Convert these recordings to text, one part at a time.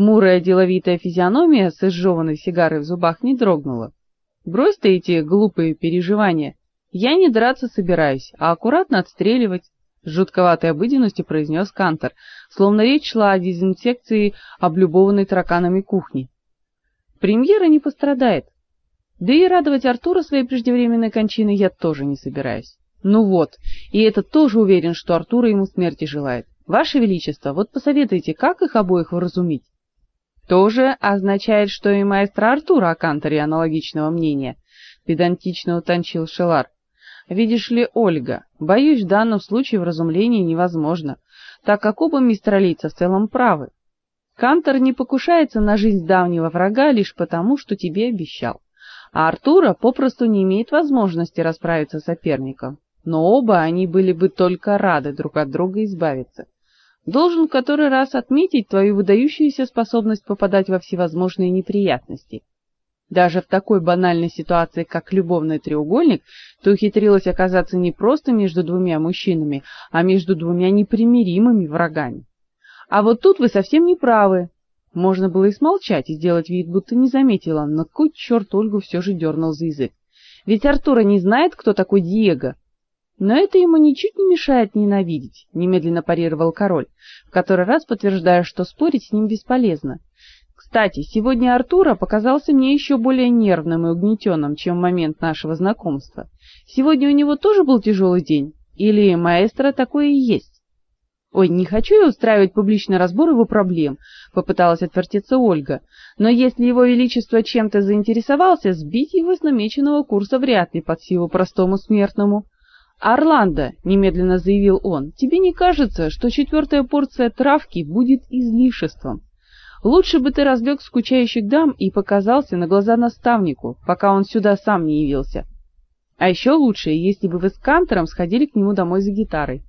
Хмурая деловитая физиономия с изжеванной сигарой в зубах не дрогнула. Брось ты эти глупые переживания. Я не драться собираюсь, а аккуратно отстреливать, с жутковатой обыденностью произнес Кантор, словно речь шла о дезинфекции облюбованной тараканами кухни. Премьера не пострадает. Да и радовать Артура своей преждевременной кончиной я тоже не собираюсь. Ну вот, и этот тоже уверен, что Артура ему смерти желает. Ваше величество, вот посоветуйте, как их обоих вразумить. Тоже означает, что и маэстро Артура о Канторе аналогичного мнения, педантично утончил Шелар. Видишь ли, Ольга, боюсь, в данном случае вразумление невозможно, так как оба мистралийца в целом правы. Кантор не покушается на жизнь давнего врага лишь потому, что тебе обещал. А Артура попросту не имеет возможности расправиться с соперником но оба они были бы только рады друг от друга избавиться. Должен в который раз отметить твою выдающуюся способность попадать во всевозможные неприятности. Даже в такой банальной ситуации, как любовный треугольник, ты ухитрилась оказаться не просто между двумя мужчинами, а между двумя непримиримыми врагами. А вот тут вы совсем не правы. Можно было и смолчать, и сделать вид, будто не заметила, но кой черт Ольгу все же дернул за язык. Ведь Артура не знает, кто такой Диего, но это ему ничуть не мешает ненавидеть, немедленно парировал король, в который раз подтверждая, что спорить с ним бесполезно. Кстати, сегодня Артура показался мне еще более нервным и угнетенным, чем в момент нашего знакомства. Сегодня у него тоже был тяжелый день, или маэстро такое и есть? Ой, не хочу я устраивать публичный разбор его проблем, попыталась отвертеться Ольга. Но если его величество чем-то заинтересовался, сбить его с намеченного курса вряд ли под силу простому смертному. Орландо, немедленно заявил он. Тебе не кажется, что четвертая порция травки будет излишеством? Лучше бы ты развлек скучающих дам и показался на глаза наставнику, пока он сюда сам не явился. А еще лучше, если бы вы с Кантором сходили к нему домой за гитарой.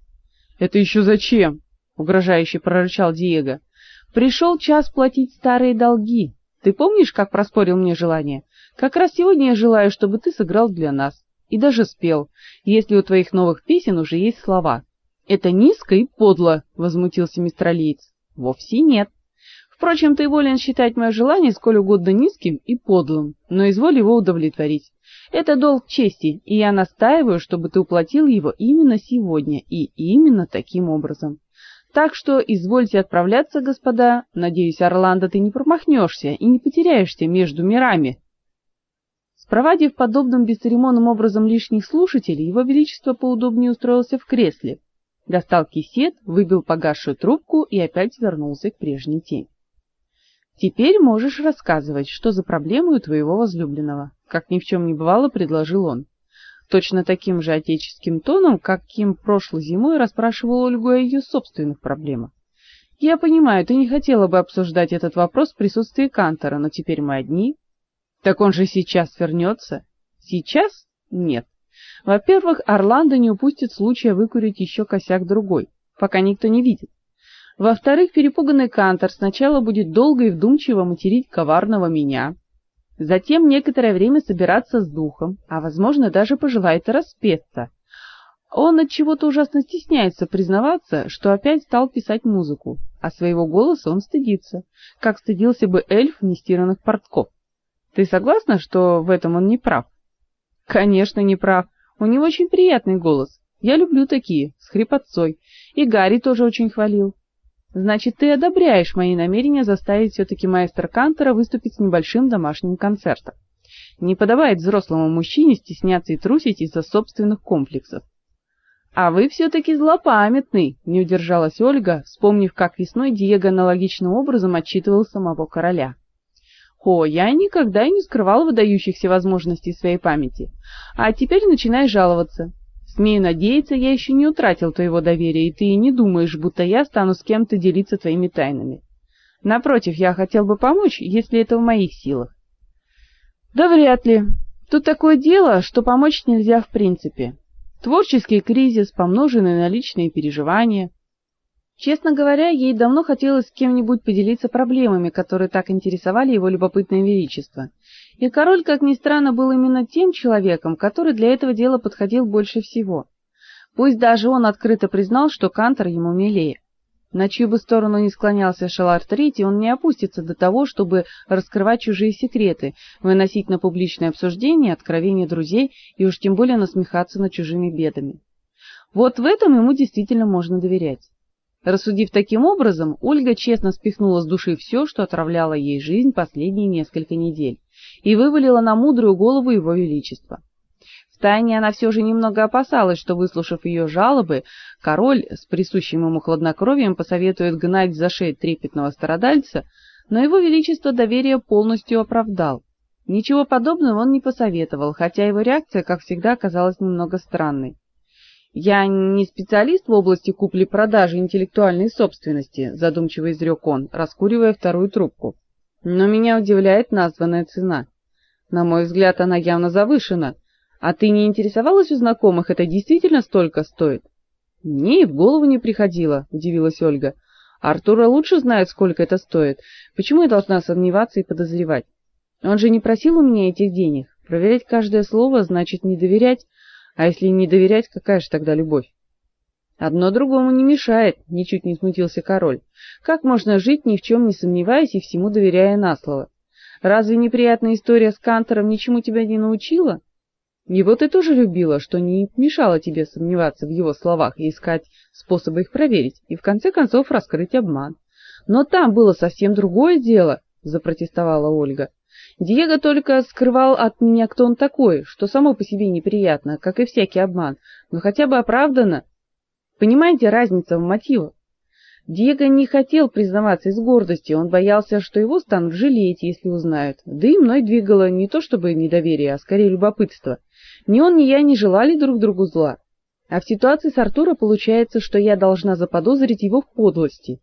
Это еще зачем? угрожающе прорычал Диего. Пришел час платить старые долги. Ты помнишь, как проспорил мне желание? Как раз сегодня я желаю, чтобы ты сыграл для нас и даже спел, если у твоих новых песен уже есть слова. Это низко и подло, возмутился мистер Алиец. Вовсе нет. Впрочем, ты волен считать мое желание сколь угодно низким и подлым, но изволь его удовлетворить. Это долг чести, и я настаиваю, чтобы ты уплатил его именно сегодня и именно таким образом. Так что извольте отправляться, господа. Надеюсь, Орландо, ты не промахнешься и не потеряешься между мирами. Проводив подобным бесцеремонным образом лишних слушателей, его величество поудобнее устроился в кресле, достал кисет, выбил погасшую трубку и опять вернулся к прежней теме. Теперь можешь рассказывать, что за проблемы у твоего возлюбленного, как ни в чем не бывало, предложил он. Точно таким же отеческим тоном, каким прошлой зимой расспрашивал Ольгу о ее собственных проблемах. Я понимаю, ты не хотела бы обсуждать этот вопрос в присутствии Кантора, но теперь мы одни, так он же сейчас вернется? Сейчас? Нет. Во-первых, Орландо не упустит случая выкурить еще косяк другой, пока никто не видит. Во-вторых, перепуганный Кантор сначала будет долго и вдумчиво материть коварного меня, затем некоторое время собираться с духом, а возможно, даже пожелает распеться. Он от чего-то ужасно стесняется признаваться, что опять стал писать музыку, а своего голоса он стыдится, как стыдился бы эльф нестиранных портков. Ты согласна, что в этом он не прав? Конечно, не прав. У него очень приятный голос. Я люблю такие, с хрипотцой. И Гарри тоже очень хвалил. Значит, ты одобряешь мои намерения заставить все таки маэстро Кантера выступить с небольшим домашним концертом. Не подобает взрослому мужчине стесняться и трусить из-за собственных комплексов. А вы все таки злопамятный, не удержалась Ольга, вспомнив, как весной Диего аналогичным образом отчитывал самого короля. О, я никогда и не скрывал выдающихся возможностей своей памяти. А теперь начинай жаловаться. Смею надеяться, я еще не утратил твоего доверия, и ты не думаешь, будто я стану с кем-то делиться твоими тайнами. Напротив, я хотел бы помочь, если это в моих силах. Да вряд ли. Тут такое дело, что помочь нельзя в принципе. Творческий кризис, помноженный на личные переживания, Честно говоря, ей давно хотелось с кем-нибудь поделиться проблемами, которые так интересовали его любопытное величество. И король, как ни странно, был именно тем человеком, который для этого дела подходил больше всего. Пусть даже он открыто признал, что Кантор ему милее. На чью бы сторону ни склонялся Шалар Третий, он не опустится до того, чтобы раскрывать чужие секреты, выносить на публичное обсуждение откровения друзей и уж тем более насмехаться над чужими бедами. Вот в этом ему действительно можно доверять. Рассудив таким образом, Ольга честно спихнула с души все, что отравляло ей жизнь последние несколько недель, и вывалила на мудрую голову его величества. Втайне она все же немного опасалась, что, выслушав ее жалобы, король с присущим ему хладнокровием посоветует гнать за шею трепетного страдальца, но его величество доверие полностью оправдал. Ничего подобного он не посоветовал, хотя его реакция, как всегда, оказалась немного странной. Я не специалист в области купли-продажи интеллектуальной собственности, задумчиво изрек он, раскуривая вторую трубку. Но меня удивляет названная цена. На мой взгляд, она явно завышена. А ты не интересовалась у знакомых, это действительно столько стоит? Мне и в голову не приходило, удивилась Ольга. Артура лучше знает, сколько это стоит. Почему я должна сомневаться и подозревать? Он же не просил у меня этих денег. Проверять каждое слово значит не доверять, а если не доверять, какая же тогда любовь? Одно другому не мешает, ничуть не смутился король. Как можно жить ни в чем не сомневаясь и всему доверяя на слово? Разве неприятная история с Кантором ничему тебя не научила? Его ты тоже любила, что не мешало тебе сомневаться в его словах и искать способы их проверить, и в конце концов раскрыть обман. Но там было совсем другое дело, запротестовала Ольга. Диего только скрывал от меня, кто он такой, что само по себе неприятно, как и всякий обман, но хотя бы оправдано. Понимаете разницу в мотивах? Диего не хотел признаваться из гордости, он боялся, что его станут жалеть, если узнают. Да и мной двигало не то чтобы недоверие, а скорее любопытство. Ни он, ни я не желали друг другу зла. А в ситуации с Артуром получается, что я должна заподозрить его в подлости.